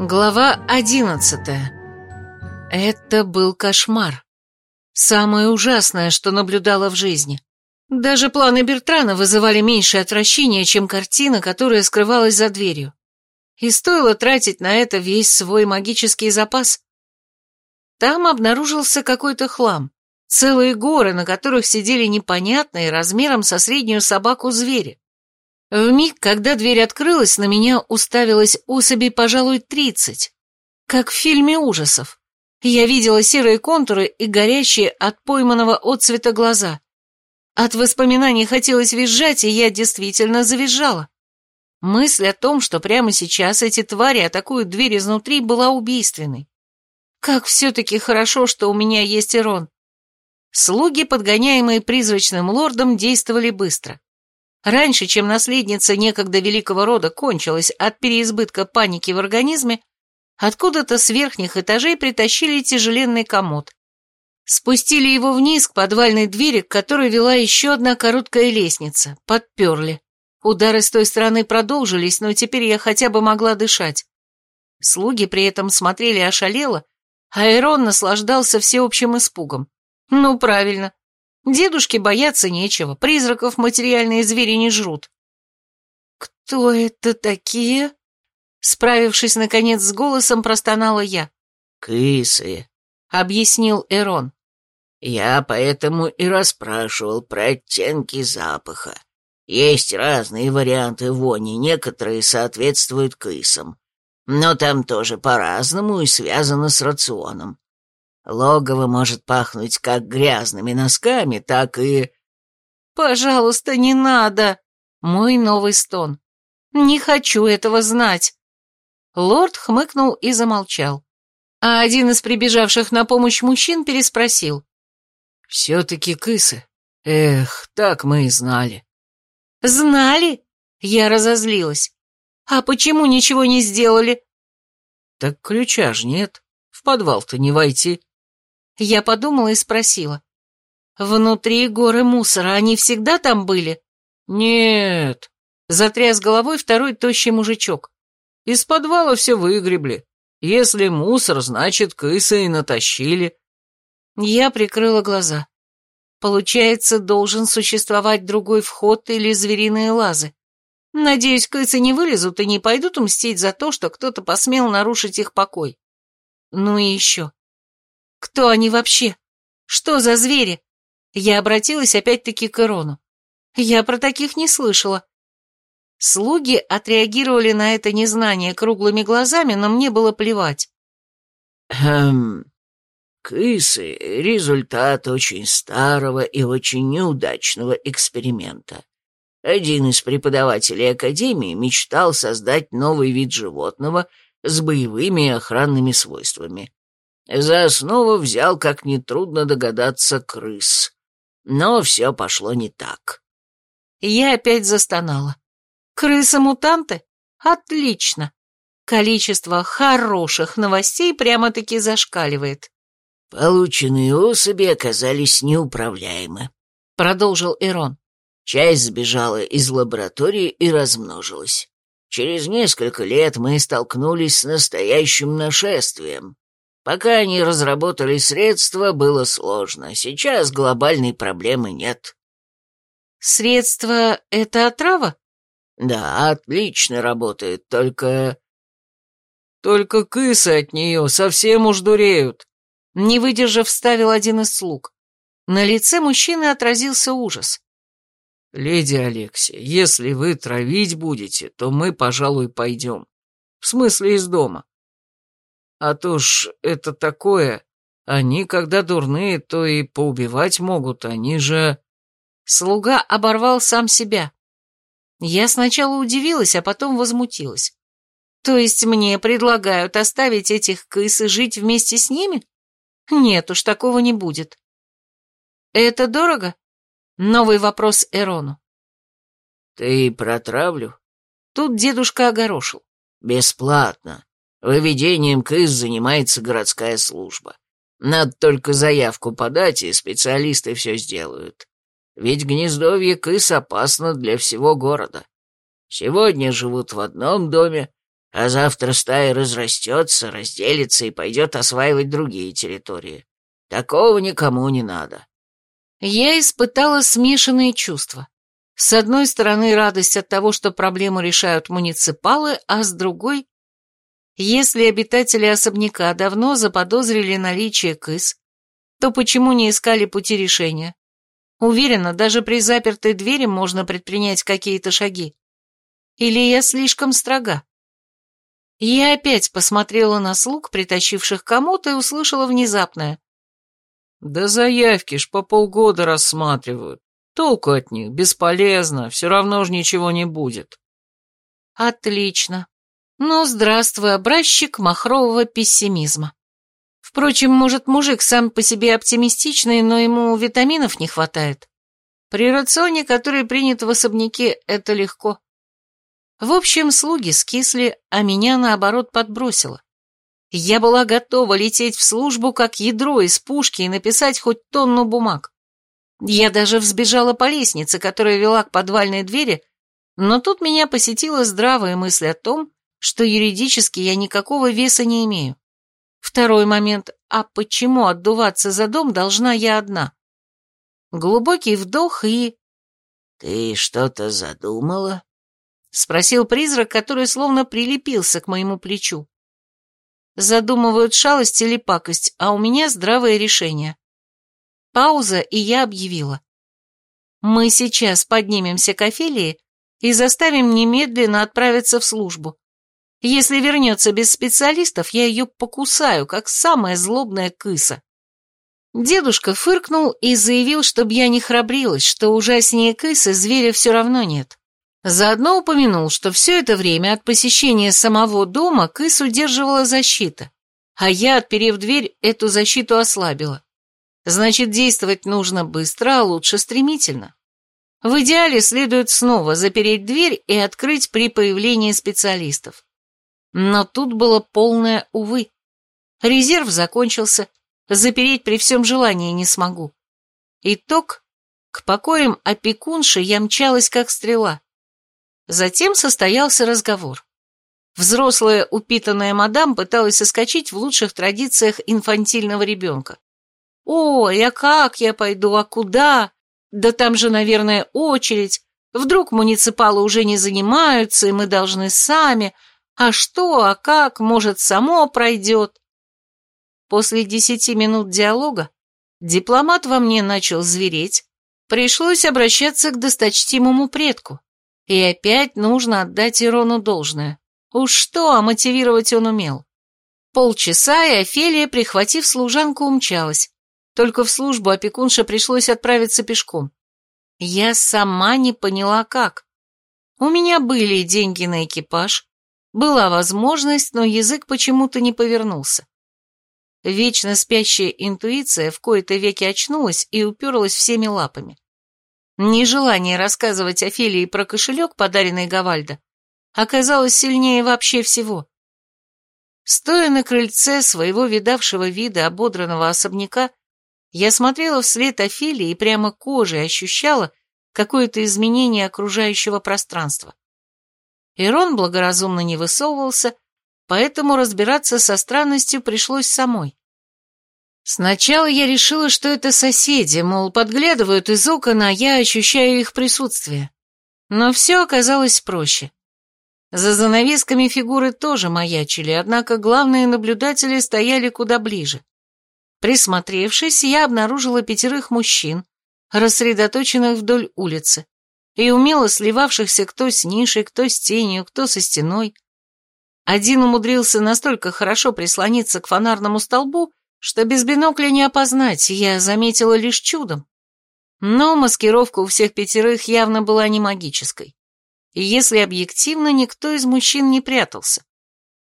Глава одиннадцатая. Это был кошмар. Самое ужасное, что наблюдала в жизни. Даже планы Бертрана вызывали меньшее отвращение, чем картина, которая скрывалась за дверью. И стоило тратить на это весь свой магический запас. Там обнаружился какой-то хлам. Целые горы, на которых сидели непонятные размером со среднюю собаку звери. В миг, когда дверь открылась, на меня уставилась особей, пожалуй, тридцать. Как в фильме ужасов. Я видела серые контуры и горящие от пойманного отцвета глаза. От воспоминаний хотелось визжать, и я действительно завизжала. Мысль о том, что прямо сейчас эти твари атакуют дверь изнутри, была убийственной. Как все-таки хорошо, что у меня есть Ирон. Слуги, подгоняемые призрачным лордом, действовали быстро. Раньше, чем наследница некогда великого рода кончилась от переизбытка паники в организме, откуда-то с верхних этажей притащили тяжеленный комод. Спустили его вниз к подвальной двери, к которой вела еще одна короткая лестница, подперли. Удары с той стороны продолжились, но теперь я хотя бы могла дышать. Слуги при этом смотрели ошалело, а Эрон наслаждался всеобщим испугом. Ну, правильно, Дедушке бояться нечего, призраков материальные звери не жрут. «Кто это такие?» Справившись, наконец, с голосом, простонала я. «Крысы», — объяснил Эрон. «Я поэтому и расспрашивал про оттенки запаха. Есть разные варианты вони, некоторые соответствуют крысам. Но там тоже по-разному и связано с рационом. Логово может пахнуть как грязными носками, так и... «Пожалуйста, не надо!» Мой новый стон. «Не хочу этого знать!» Лорд хмыкнул и замолчал. А один из прибежавших на помощь мужчин переспросил. «Все-таки кысы. Эх, так мы и знали». «Знали?» Я разозлилась. «А почему ничего не сделали?» «Так ключа ж нет. В подвал-то не войти». Я подумала и спросила. «Внутри горы мусора, они всегда там были?» «Нет», — затряс головой второй тощий мужичок. «Из подвала все выгребли. Если мусор, значит, крысы и натащили». Я прикрыла глаза. Получается, должен существовать другой вход или звериные лазы. Надеюсь, крысы не вылезут и не пойдут мстить за то, что кто-то посмел нарушить их покой. Ну и еще. Кто они вообще? Что за звери? Я обратилась опять-таки к Ирону. Я про таких не слышала. Слуги отреагировали на это незнание круглыми глазами, но мне было плевать. Хм, крысы — результат очень старого и очень неудачного эксперимента. Один из преподавателей Академии мечтал создать новый вид животного с боевыми и охранными свойствами. За основу взял, как нетрудно догадаться, крыс. Но все пошло не так. Я опять застонала. Крысы-мутанты? Отлично. Количество хороших новостей прямо-таки зашкаливает. Полученные особи оказались неуправляемы, продолжил Ирон. Часть сбежала из лаборатории и размножилась. Через несколько лет мы столкнулись с настоящим нашествием. Пока они разработали средства, было сложно. Сейчас глобальной проблемы нет. Средство — это отрава? Да, отлично работает, только... Только кысы от нее совсем уж дуреют. Не выдержав, вставил один из слуг. На лице мужчины отразился ужас. «Леди Алексия, если вы травить будете, то мы, пожалуй, пойдем. В смысле, из дома. А то ж это такое. Они, когда дурные, то и поубивать могут, они же...» Слуга оборвал сам себя. Я сначала удивилась, а потом возмутилась. То есть мне предлагают оставить этих кыс и жить вместе с ними? Нет уж, такого не будет. Это дорого? Новый вопрос Эрону. Ты протравлю? Тут дедушка огорошил. Бесплатно. Выведением крыс занимается городская служба. Надо только заявку подать, и специалисты все сделают. Ведь гнездовье крыс опасно для всего города. Сегодня живут в одном доме, А завтра стая разрастется, разделится и пойдет осваивать другие территории. Такого никому не надо. Я испытала смешанные чувства. С одной стороны, радость от того, что проблему решают муниципалы, а с другой... Если обитатели особняка давно заподозрили наличие кыс, то почему не искали пути решения? Уверена, даже при запертой двери можно предпринять какие-то шаги. Или я слишком строга? Я опять посмотрела на слуг, притащивших комод, и услышала внезапное. «Да заявки ж по полгода рассматривают. Толку от них, бесполезно, все равно ж ничего не будет». «Отлично. Ну, здравствуй, образчик махрового пессимизма. Впрочем, может, мужик сам по себе оптимистичный, но ему витаминов не хватает. При рационе, который принят в особняке, это легко. В общем, слуги скисли, а меня, наоборот, подбросило. Я была готова лететь в службу, как ядро из пушки, и написать хоть тонну бумаг. Я даже взбежала по лестнице, которая вела к подвальной двери, но тут меня посетила здравая мысль о том, что юридически я никакого веса не имею. Второй момент. А почему отдуваться за дом должна я одна? Глубокий вдох и... «Ты что-то задумала?» — спросил призрак, который словно прилепился к моему плечу. Задумывают шалость или пакость, а у меня здравое решение. Пауза, и я объявила. Мы сейчас поднимемся к Офелии и заставим немедленно отправиться в службу. Если вернется без специалистов, я ее покусаю, как самая злобная кыса. Дедушка фыркнул и заявил, чтобы я не храбрилась, что ужаснее кысы зверя все равно нет. Заодно упомянул, что все это время от посещения самого дома кыс удерживала защита, а я, отперев дверь, эту защиту ослабила. Значит, действовать нужно быстро, а лучше стремительно. В идеале следует снова запереть дверь и открыть при появлении специалистов. Но тут было полное увы. Резерв закончился, запереть при всем желании не смогу. Итог. К покоям опекунши я мчалась как стрела. Затем состоялся разговор. Взрослая упитанная мадам пыталась соскочить в лучших традициях инфантильного ребенка. «Ой, а как я пойду, а куда? Да там же, наверное, очередь. Вдруг муниципалы уже не занимаются, и мы должны сами. А что, а как, может, само пройдет? После десяти минут диалога дипломат во мне начал звереть, пришлось обращаться к досточтимому предку. И опять нужно отдать Ирону должное. Уж что, а мотивировать он умел. Полчаса, и Офелия, прихватив служанку, умчалась. Только в службу опекунше пришлось отправиться пешком. Я сама не поняла, как. У меня были деньги на экипаж, была возможность, но язык почему-то не повернулся. Вечно спящая интуиция в кои-то веки очнулась и уперлась всеми лапами. Нежелание рассказывать Офелии про кошелек, подаренный Гавальдо, оказалось сильнее вообще всего. Стоя на крыльце своего видавшего вида ободранного особняка, я смотрела вслед Офелии и прямо кожей ощущала какое-то изменение окружающего пространства. Ирон благоразумно не высовывался, поэтому разбираться со странностью пришлось самой. Сначала я решила, что это соседи, мол, подглядывают из окон, а я ощущаю их присутствие. Но все оказалось проще. За занавесками фигуры тоже маячили, однако главные наблюдатели стояли куда ближе. Присмотревшись, я обнаружила пятерых мужчин, рассредоточенных вдоль улицы и умело сливавшихся кто с нишей, кто с тенью, кто со стеной. Один умудрился настолько хорошо прислониться к фонарному столбу, что без бинокля не опознать, я заметила лишь чудом. Но маскировка у всех пятерых явно была не магической. И если объективно, никто из мужчин не прятался.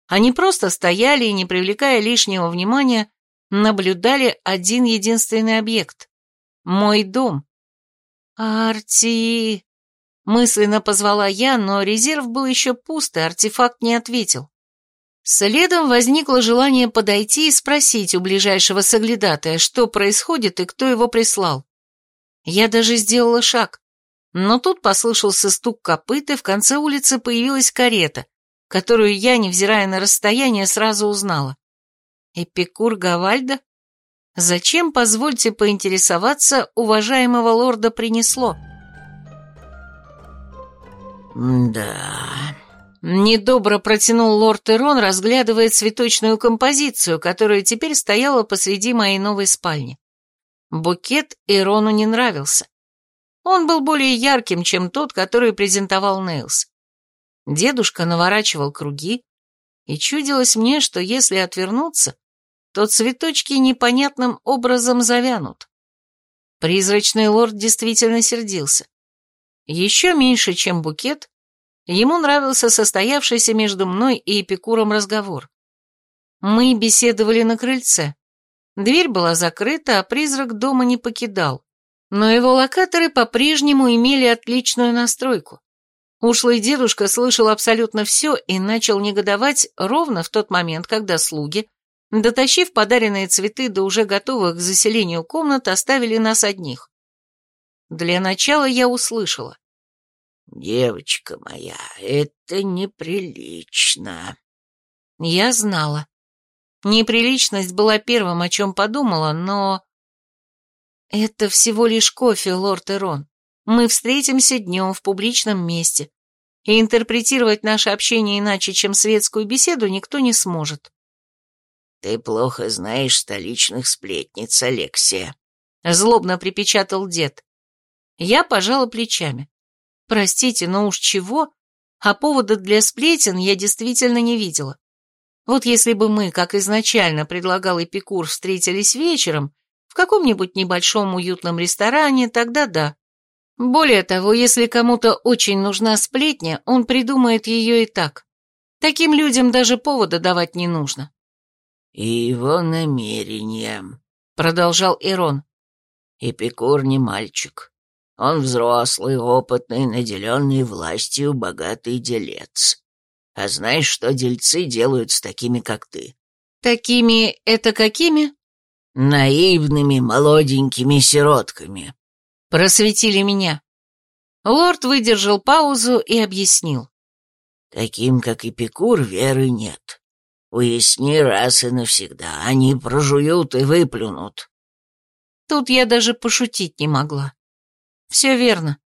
Они просто стояли и, не привлекая лишнего внимания, наблюдали один единственный объект — мой дом. «Арти!» Мысленно позвала я, но резерв был еще пуст, и артефакт не ответил. Следом возникло желание подойти и спросить у ближайшего соглядатая, что происходит и кто его прислал. Я даже сделала шаг, но тут послышался стук копыт, и в конце улицы появилась карета, которую я, невзирая на расстояние, сразу узнала. Эпикур Гавальда? Зачем, позвольте поинтересоваться, уважаемого лорда принесло? «Да...» Недобро протянул лорд Эрон, разглядывая цветочную композицию, которая теперь стояла посреди моей новой спальни. Букет Эрону не нравился. Он был более ярким, чем тот, который презентовал Нейлс. Дедушка наворачивал круги, и чудилось мне, что если отвернуться, то цветочки непонятным образом завянут. Призрачный лорд действительно сердился. Еще меньше, чем букет, ему нравился состоявшийся между мной и Эпикуром разговор. Мы беседовали на крыльце. Дверь была закрыта, а призрак дома не покидал но его локаторы по-прежнему имели отличную настройку. Ушлый дедушка слышал абсолютно все и начал негодовать ровно в тот момент, когда слуги, дотащив подаренные цветы до уже готовых к заселению комнат, оставили нас одних. Для начала я услышала. «Девочка моя, это неприлично». Я знала. Неприличность была первым, о чем подумала, но «Это всего лишь кофе, лорд Эрон. Мы встретимся днем в публичном месте, и интерпретировать наше общение иначе, чем светскую беседу, никто не сможет». «Ты плохо знаешь столичных сплетниц, Алексия», — злобно припечатал дед. Я пожала плечами. «Простите, но уж чего, а повода для сплетен я действительно не видела. Вот если бы мы, как изначально предлагал Эпикур, встретились вечером, в каком-нибудь небольшом уютном ресторане, тогда да. Более того, если кому-то очень нужна сплетня, он придумает ее и так. Таким людям даже повода давать не нужно. «И его намерения», — продолжал Ирон. «Эпикур не мальчик. Он взрослый, опытный, наделенный властью богатый делец. А знаешь, что дельцы делают с такими, как ты?» «Такими — это какими?» наивными молоденькими сиротками. Просветили меня. Лорд выдержал паузу и объяснил. Таким, как Эпикур, веры нет. Уясни раз и навсегда, они прожуют и выплюнут. Тут я даже пошутить не могла. Все верно.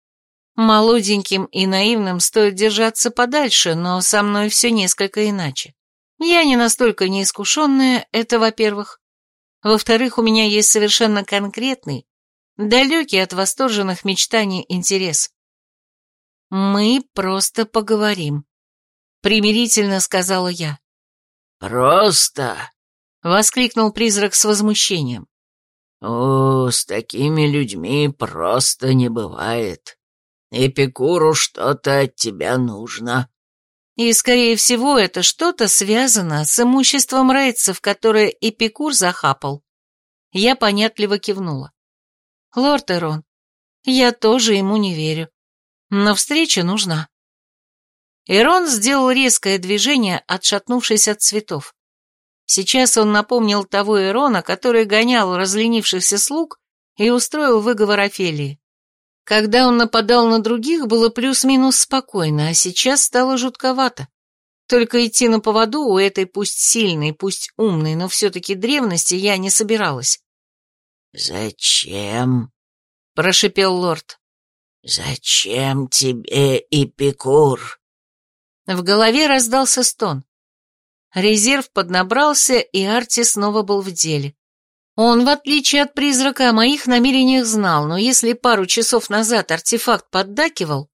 Молоденьким и наивным стоит держаться подальше, но со мной все несколько иначе. Я не настолько неискушенная, это во-первых. Во-вторых, у меня есть совершенно конкретный, далекий от восторженных мечтаний интерес. «Мы просто поговорим», — примирительно сказала я. «Просто?» — воскликнул призрак с возмущением. «О, с такими людьми просто не бывает. Эпикуру что-то от тебя нужно». И, скорее всего, это что-то связано с имуществом рейдсов, которое Эпикур захапал. Я понятливо кивнула. Лорд Эрон, я тоже ему не верю. Но встреча нужна. Эрон сделал резкое движение, отшатнувшись от цветов. Сейчас он напомнил того Эрона, который гонял разленившихся слуг и устроил выговор Офелии. Когда он нападал на других, было плюс-минус спокойно, а сейчас стало жутковато. Только идти на поводу у этой пусть сильной, пусть умной, но все-таки древности я не собиралась. «Зачем?» — прошипел лорд. «Зачем тебе Эпикур?» В голове раздался стон. Резерв поднабрался, и Арти снова был в деле. Он, в отличие от призрака, о моих намерениях знал, но если пару часов назад артефакт поддакивал,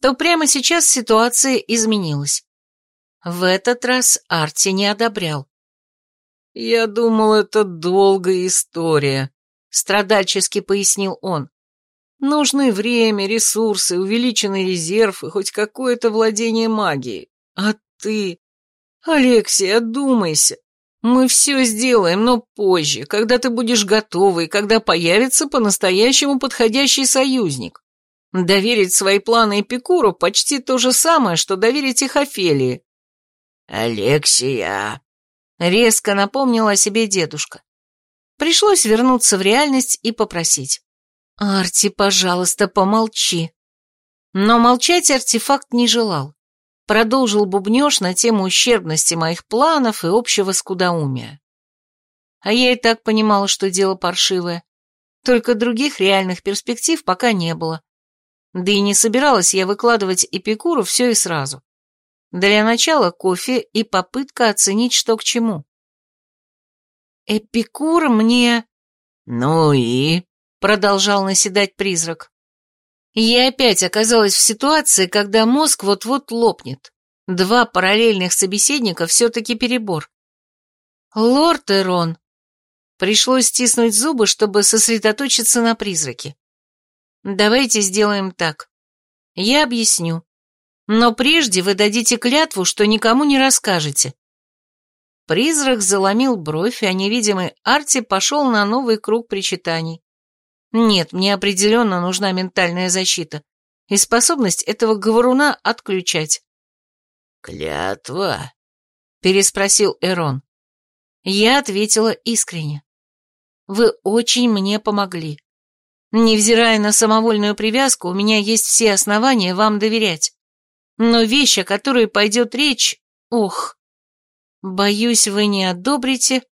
то прямо сейчас ситуация изменилась. В этот раз Арти не одобрял. «Я думал, это долгая история», — страдальчески пояснил он. «Нужны время, ресурсы, увеличенный резерв и хоть какое-то владение магией. А ты... Алексей, одумайся. Мы все сделаем, но позже, когда ты будешь готова и когда появится по-настоящему подходящий союзник. Доверить свои планы Эпикуру почти то же самое, что доверить их Офелии. «Алексия», — резко напомнил о себе дедушка. Пришлось вернуться в реальность и попросить. «Арти, пожалуйста, помолчи». Но молчать артефакт не желал. Продолжил бубнёж на тему ущербности моих планов и общего скудоумия. А я и так понимала, что дело паршивое. Только других реальных перспектив пока не было. Да и не собиралась я выкладывать Эпикуру все и сразу. Для начала кофе и попытка оценить, что к чему. Эпикур мне... Ну и... Продолжал наседать призрак. Я опять оказалась в ситуации, когда мозг вот-вот лопнет. Два параллельных собеседника все-таки перебор. Лорд Эрон. Пришлось стиснуть зубы, чтобы сосредоточиться на призраке. Давайте сделаем так. Я объясню. Но прежде вы дадите клятву, что никому не расскажете. Призрак заломил бровь, а невидимый Арти пошел на новый круг причитаний. Нет, мне определенно нужна ментальная защита и способность этого говоруна отключать. «Клятва?» — переспросил Эрон. Я ответила искренне. «Вы очень мне помогли. Невзирая на самовольную привязку, у меня есть все основания вам доверять. Но вещь, о которой пойдет речь, ох, боюсь, вы не одобрите,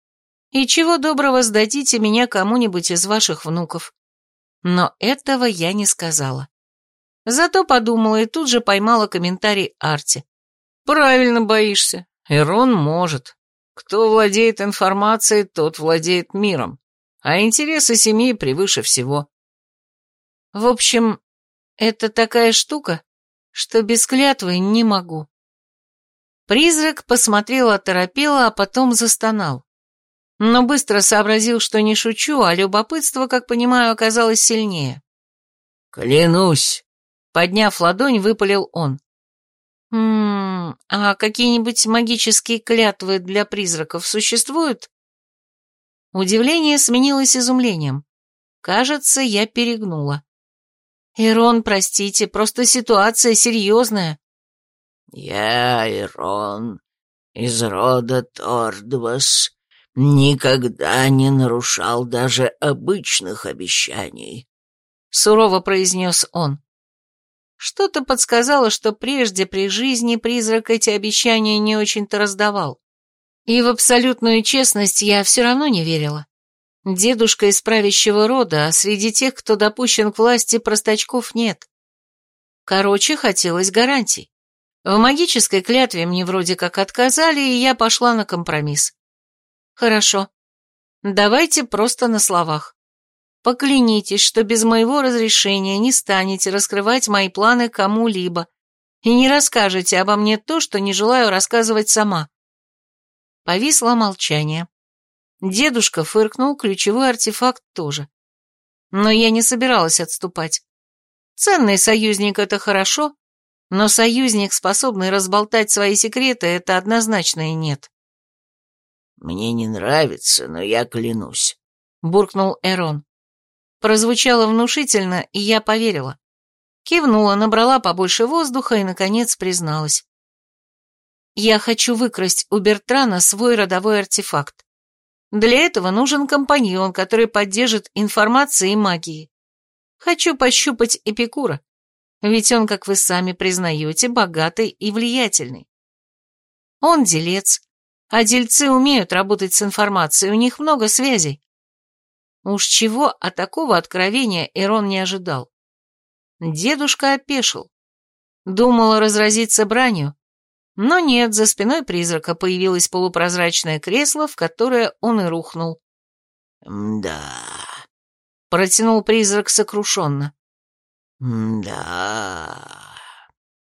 и чего доброго сдадите меня кому-нибудь из ваших внуков. Но этого я не сказала. Зато подумала и тут же поймала комментарий Арти. «Правильно боишься. Эрон может. Кто владеет информацией, тот владеет миром. А интересы семьи превыше всего». В общем, это такая штука, что без клятвы не могу. Призрак посмотрел оторопело, а потом застонал но быстро сообразил, что не шучу, а любопытство, как понимаю, оказалось сильнее. «Клянусь!» — подняв ладонь, выпалил он. «Ммм, а какие-нибудь магические клятвы для призраков существуют?» Удивление сменилось изумлением. Кажется, я перегнула. «Ирон, простите, просто ситуация серьезная». «Я Ирон, из рода Тордвас, никогда не нарушал даже обычных обещаний», — сурово произнес он. Что-то подсказало, что прежде при жизни призрак эти обещания не очень-то раздавал. И в абсолютную честность я все равно не верила. Дедушка из правящего рода, а среди тех, кто допущен к власти, простачков нет. Короче, хотелось гарантий. В магической клятве мне вроде как отказали, и я пошла на компромисс. Хорошо. Давайте просто на словах. Поклянитесь, что без моего разрешения не станете раскрывать мои планы кому-либо и не расскажете обо мне то, что не желаю рассказывать сама. Повисло молчание. Дедушка фыркнул, ключевой артефакт тоже. Но я не собиралась отступать. Ценный союзник — это хорошо, но союзник, способный разболтать свои секреты, это однозначно и нет. «Мне не нравится, но я клянусь», — буркнул Эрон. Прозвучало внушительно, и я поверила. Кивнула, набрала побольше воздуха и, наконец, призналась. «Я хочу выкрасть у Бертрана свой родовой артефакт. Для этого нужен компаньон, который поддержит информацией и магией. Хочу пощупать Эпикура, ведь он, как вы сами признаете, богатый и влиятельный. Он делец, а дельцы умеют работать с информацией, у них много связей. Уж чего, а такого откровения Эрон не ожидал. Дедушка опешил. Думала разразиться бранью, но нет, за спиной призрака появилось полупрозрачное кресло, в которое он и рухнул. «Да...» — протянул призрак сокрушенно. «Да...»